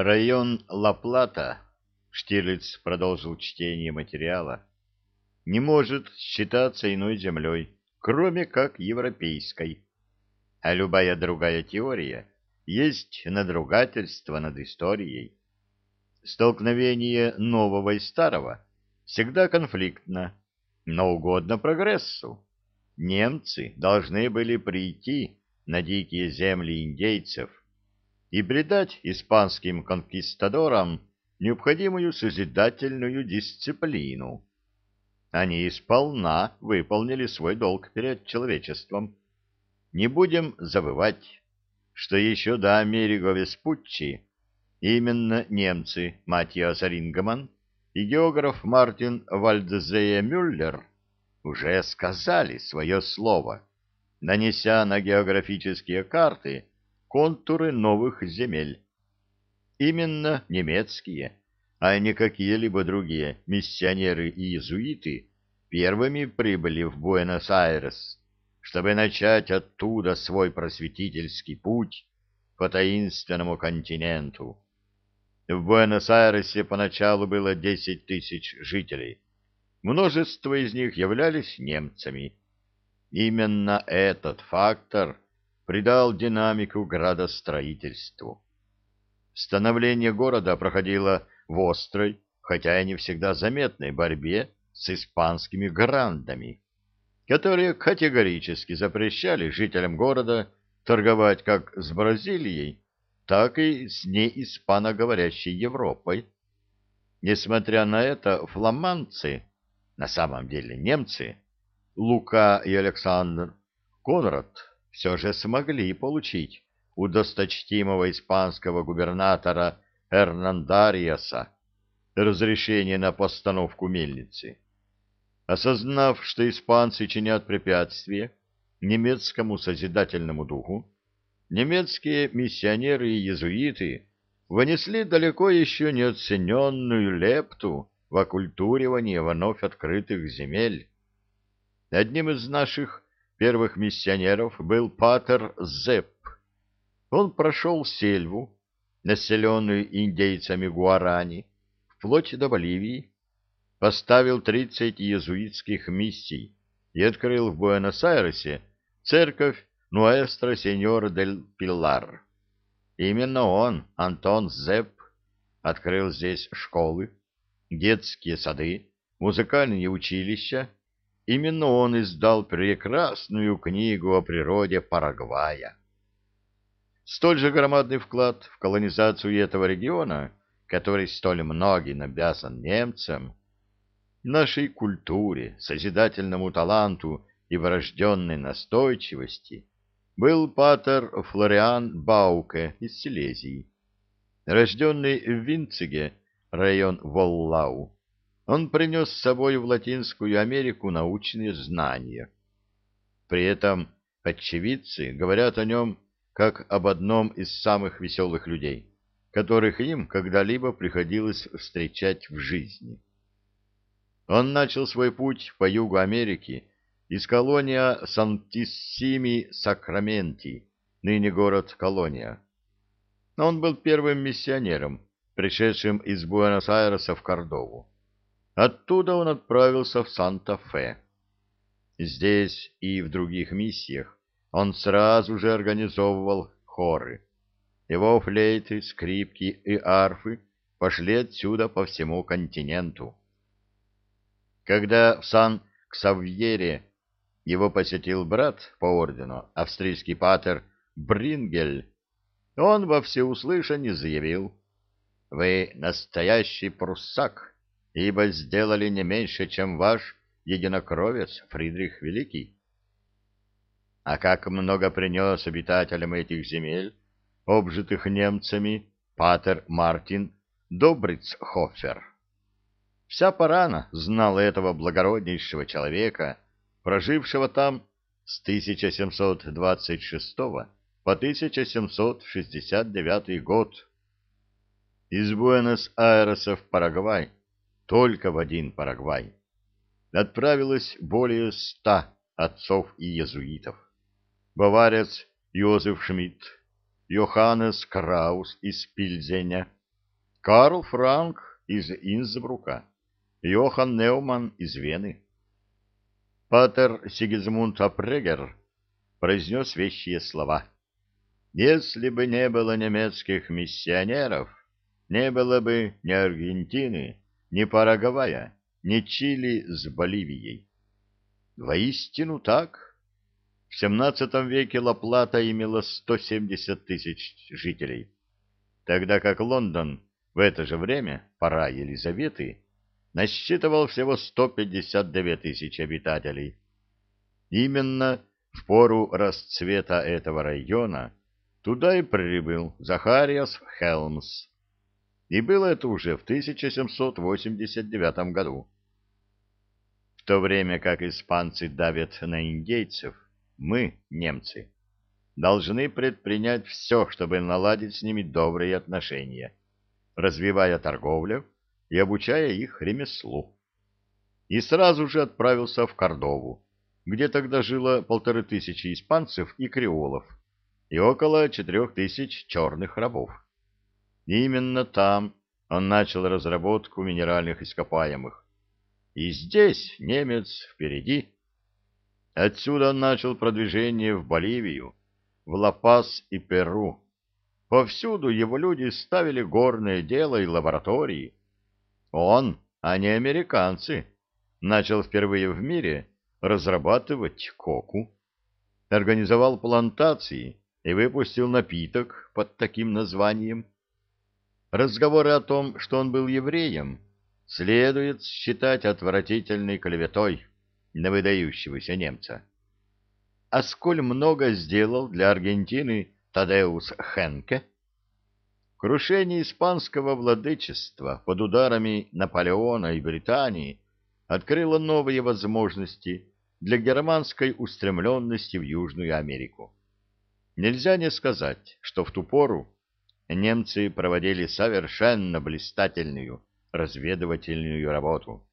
Район Ла-Плата, Штирлиц продолжил чтение материала, не может считаться иной землей, кроме как европейской. А любая другая теория есть надругательство над историей. Столкновение нового и старого всегда конфликтно, но угодно прогрессу. Немцы должны были прийти на дикие земли индейцев и придать испанским конкистадорам необходимую созидательную дисциплину. Они сполна выполнили свой долг перед человечеством. Не будем забывать, что еще до Америго Веспуччи именно немцы Матиас Рингеман и географ Мартин Вальдзея Мюллер уже сказали свое слово, нанеся на географические карты контуры новых земель. Именно немецкие, а не какие-либо другие миссионеры и иезуиты первыми прибыли в Буэнос-Айрес, чтобы начать оттуда свой просветительский путь по таинственному континенту. В Буэнос-Айресе поначалу было 10 тысяч жителей. Множество из них являлись немцами. Именно этот фактор – придал динамику градостроительству. Становление города проходило в острой, хотя и не всегда заметной борьбе с испанскими грандами, которые категорически запрещали жителям города торговать как с Бразилией, так и с неиспаноговорящей Европой. Несмотря на это, фламандцы, на самом деле немцы, Лука и Александр Конрад все же смогли получить у досточтимого испанского губернатора Эрнандариаса разрешение на постановку мельницы. Осознав, что испанцы чинят препятствия немецкому созидательному духу, немецкие миссионеры и иезуиты внесли далеко еще неоцененную лепту в оккультуривание вновь открытых земель. Одним из наших первых миссионеров был патер Зепп. Он прошел сельву, населенную индейцами Гуарани, вплоть до Боливии, поставил 30 иезуитских миссий и открыл в Буэнос-Айресе церковь Нуэстро Сеньор дель Пилар. Именно он, Антон Зепп, открыл здесь школы, детские сады, музыкальные училища Именно он издал прекрасную книгу о природе Парагвая. Столь же громадный вклад в колонизацию этого региона, который столь многим обязан немцам, нашей культуре, созидательному таланту и врожденной настойчивости, был патер Флориан Бауке из Силезии. Рожденный в Винциге, район Воллау, он принес с собой в Латинскую Америку научные знания. При этом очевидцы говорят о нем как об одном из самых веселых людей, которых им когда-либо приходилось встречать в жизни. Он начал свой путь по югу Америки из колония Сантиссими-Сакраменти, ныне город Колония. Он был первым миссионером, пришедшим из Буэнос-Айреса в Кордову. Оттуда он отправился в Санта-Фе. Здесь и в других миссиях он сразу же организовывал хоры. Его флейты, скрипки и арфы пошли отсюда по всему континенту. Когда в Сан-Ксавьере его посетил брат по ордену, австрийский патер Брингель, он во всеуслышание заявил, «Вы настоящий пруссак, ибо сделали не меньше, чем ваш единокровец Фридрих Великий. А как много принес обитателям этих земель, обжитых немцами, патер Мартин Добрицхофер. Вся Парана знала этого благороднейшего человека, прожившего там с 1726 по 1769 год. Из Буэнос-Айреса в Парагвай только в один Парагвай, отправилось более ста отцов и иезуитов. Баварец Йозеф Шмидт, Йоханнес Краус из Пильзеня, Карл Франк из Инсбрука, Йохан Неуман из Вены. Патер Сигизмунд Апрегер произнес вещие слова. «Если бы не было немецких миссионеров, не было бы ни Аргентины, ни Парагвая, ни Чили с Боливией». Воистину так. В XVII веке Ла-Плата имела 170 тысяч жителей, тогда как Лондон в это же время, пора Елизаветы, насчитывал всего 159 тысяч обитателей. Именно в пору расцвета этого района туда и прибыл Захариас Хелмс. И было это уже в 1789 году. В то время как испанцы давят на индейцев, мы, немцы, должны предпринять все, чтобы наладить с ними добрые отношения, развивая торговлю и обучая их ремеслу. И сразу же отправился в Кордову, где тогда жило полторы тысячи испанцев и креолов и около четырех тысяч черных рабов. Именно там он начал разработку минеральных ископаемых. И здесь немец впереди. Отсюда он начал продвижение в Боливию, в Ла-Пас и Перу. Повсюду его люди ставили горное дело и лаборатории, он, а не американцы, начал впервые в мире разрабатывать коку, организовал плантации и выпустил напиток под таким названием. Разговоры о том, что он был евреем, следует считать отвратительной клеветой на выдающегося немца. А сколь много сделал для Аргентины Тадеус Хенке? Крушение испанского владычества под ударами Наполеона и Британии открыло новые возможности для германской устремленности в Южную Америку. Нельзя не сказать, что в ту пору немцы проводили совершенно блистательную разведывательную работу.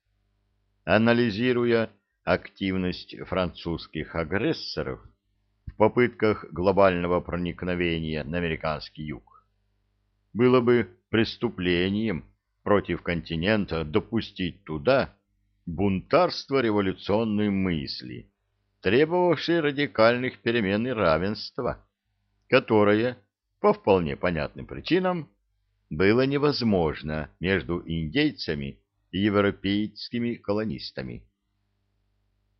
Анализируя активность французских агрессоров в попытках глобального проникновения на американский юг, было бы преступлением против континента допустить туда бунтарство революционной мысли, требовавшей радикальных перемен и равенства, которое, по вполне понятным причинам, было невозможно между индейцами и европейскими колонистами.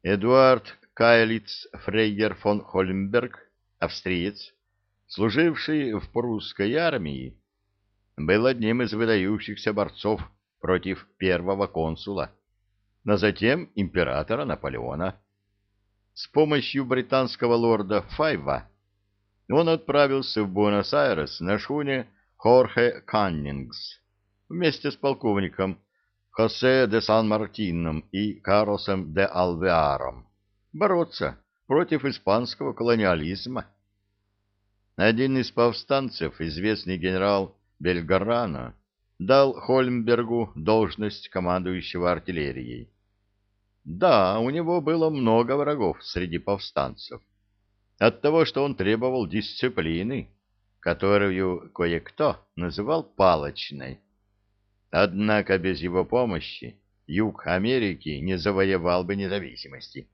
Эдуард Кайлиц Фрейгер фон Хольмберг, австриец, служивший в прусской армии, был одним из выдающихся борцов против первого консула, а затем императора Наполеона. С помощью британского лорда Файва он отправился в Буэнос-Айрес на шхуне Хорхе Каннингс вместе с полковником Хосе де Сан-Мартином и Карлосом де Алвеаром бороться против испанского колониализма. Один из повстанцев, известный генерал Бельгарана дал Хольмбергу должность командующего артиллерией. Да, у него было много врагов среди повстанцев. От того, что он требовал дисциплины, которую кое-кто называл палочной. Однако без его помощи юг Америки не завоевал бы независимости.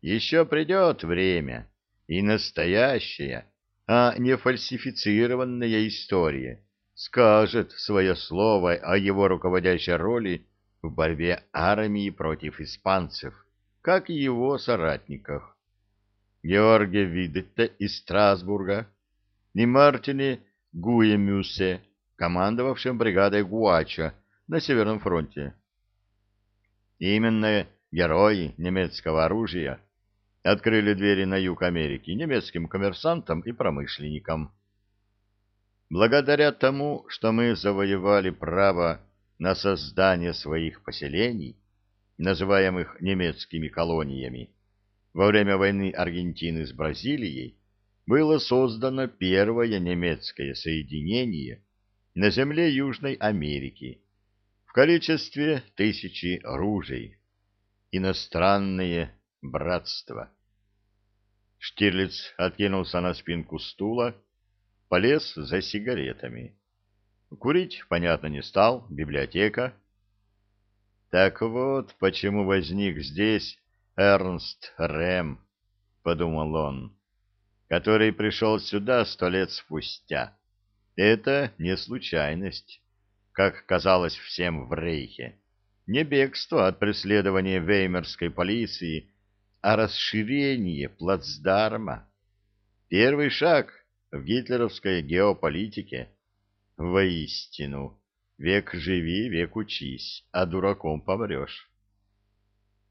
Еще придет время, и настоящая а не фальсифицированная история скажет свое слово о его руководящей роли в борьбе армии против испанцев, как и его соратниках. Георге Видетте из Страсбурга и Мартине Гуемюсе, командовавшим бригадой Гуача на Северном фронте. Именно герои немецкого оружия открыли двери на юг Америки немецким коммерсантам и промышленникам. Благодаря тому, что мы завоевали право на создание своих поселений, называемых немецкими колониями, во время войны Аргентины с Бразилией было создано первое немецкое соединение на земле Южной Америки в количестве тысячи ружей, иностранные братство. Штирлиц откинулся на спинку стула, полез за сигаретами. Курить, понятно, не стал, библиотека. Так вот, почему возник здесь Эрнст Рэм, подумал он, который пришел сюда сто лет спустя. Это не случайность, как казалось всем в Рейхе. Не бегство от преследования веймерской полиции, а расширение плацдарма. Первый шаг в гитлеровской геополитике. Воистину, век живи, век учись, а дураком помрешь.